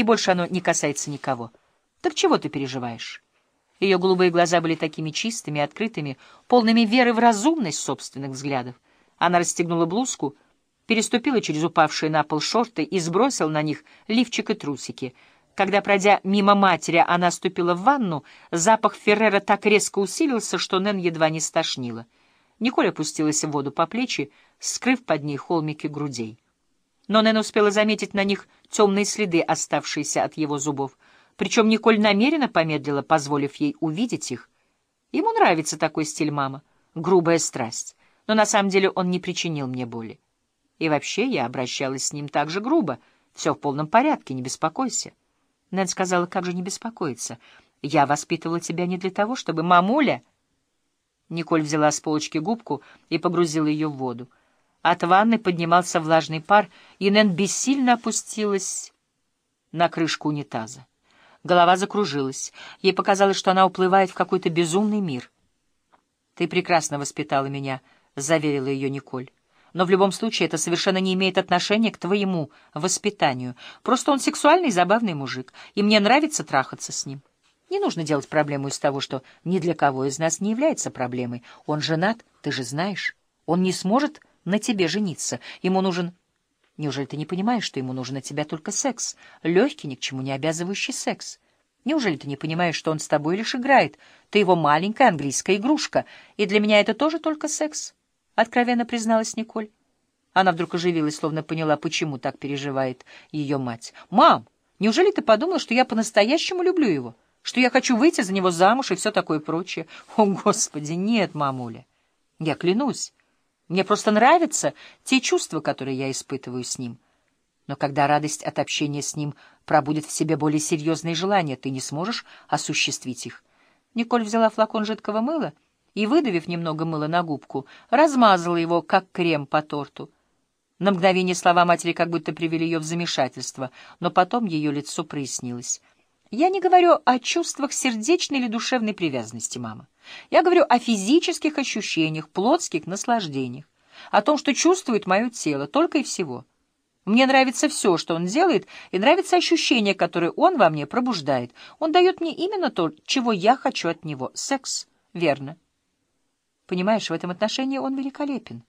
и больше оно не касается никого. Так чего ты переживаешь? Ее голубые глаза были такими чистыми, открытыми, полными веры в разумность собственных взглядов. Она расстегнула блузку, переступила через упавшие на пол шорты и сбросила на них лифчик и трусики. Когда, пройдя мимо матери, она ступила в ванну, запах Феррера так резко усилился, что Нэн едва не стошнила. Николь опустилась в воду по плечи, скрыв под ней холмики грудей. Но Нэн успела заметить на них темные следы, оставшиеся от его зубов. Причем Николь намеренно помедлила, позволив ей увидеть их. Ему нравится такой стиль мама, грубая страсть, но на самом деле он не причинил мне боли. И вообще я обращалась с ним так же грубо. Все в полном порядке, не беспокойся. Нэн сказала, как же не беспокоиться. Я воспитывала тебя не для того, чтобы... Мамуля! Николь взяла с полочки губку и погрузила ее в воду. От ванны поднимался влажный пар, и Нэн бессильно опустилась на крышку унитаза. Голова закружилась. Ей показалось, что она уплывает в какой-то безумный мир. «Ты прекрасно воспитала меня», — заверила ее Николь. «Но в любом случае это совершенно не имеет отношения к твоему воспитанию. Просто он сексуальный и забавный мужик, и мне нравится трахаться с ним». Не нужно делать проблему из того, что ни для кого из нас не является проблемой. Он женат, ты же знаешь. Он не сможет на тебе жениться. Ему нужен... Неужели ты не понимаешь, что ему нужен от тебя только секс? Легкий, ни к чему не обязывающий секс. Неужели ты не понимаешь, что он с тобой лишь играет? Ты его маленькая английская игрушка, и для меня это тоже только секс, — откровенно призналась Николь. Она вдруг оживилась, словно поняла, почему так переживает ее мать. «Мам, неужели ты подумала, что я по-настоящему люблю его?» что я хочу выйти за него замуж и все такое прочее. О, Господи, нет, мамуля. Я клянусь, мне просто нравятся те чувства, которые я испытываю с ним. Но когда радость от общения с ним пробудет в себе более серьезные желания, ты не сможешь осуществить их. Николь взяла флакон жидкого мыла и, выдавив немного мыла на губку, размазала его, как крем по торту. На мгновение слова матери как будто привели ее в замешательство, но потом ее лицо прояснилось. Я не говорю о чувствах сердечной или душевной привязанности, мама. Я говорю о физических ощущениях, плотских наслаждениях, о том, что чувствует мое тело, только и всего. Мне нравится все, что он делает, и нравится ощущение, которое он во мне пробуждает. Он дает мне именно то, чего я хочу от него — секс. Верно. Понимаешь, в этом отношении он великолепен.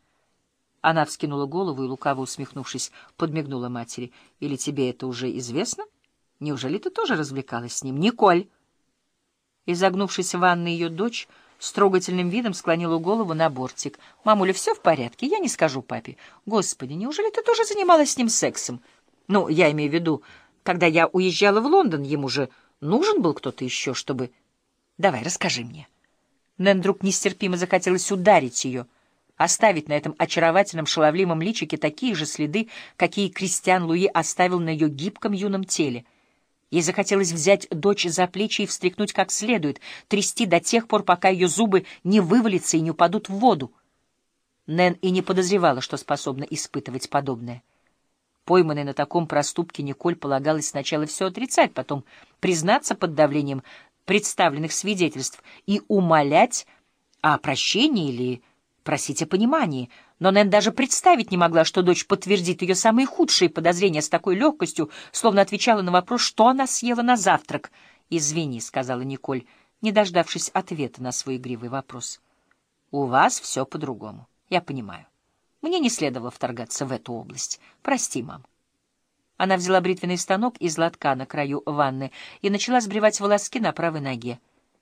Она вскинула голову и, лукаво усмехнувшись, подмигнула матери. «Или тебе это уже известно?» Неужели ты тоже развлекалась с ним? Николь!» Изогнувшись в ванной, ее дочь с трогательным видом склонила голову на бортик. «Мамуля, все в порядке? Я не скажу папе. Господи, неужели ты тоже занималась с ним сексом? Ну, я имею в виду, когда я уезжала в Лондон, ему же нужен был кто-то еще, чтобы... Давай, расскажи мне». Нэн вдруг нестерпимо захотелось ударить ее, оставить на этом очаровательном шаловливом личике такие же следы, какие Кристиан Луи оставил на ее гибком юном теле — Ей захотелось взять дочь за плечи и встряхнуть как следует, трясти до тех пор, пока ее зубы не вывалятся и не упадут в воду. Нэн и не подозревала, что способна испытывать подобное. Пойманной на таком проступке Николь полагалось сначала все отрицать, потом признаться под давлением представленных свидетельств и умолять о прощении или просить о понимании — но Нэн даже представить не могла, что дочь подтвердит ее самые худшие подозрения с такой легкостью, словно отвечала на вопрос, что она съела на завтрак. «Извини», — сказала Николь, не дождавшись ответа на свой игривый вопрос. «У вас все по-другому. Я понимаю. Мне не следовало вторгаться в эту область. Прости, мам». Она взяла бритвенный станок из лотка на краю ванны и начала сбривать волоски на правой ноге.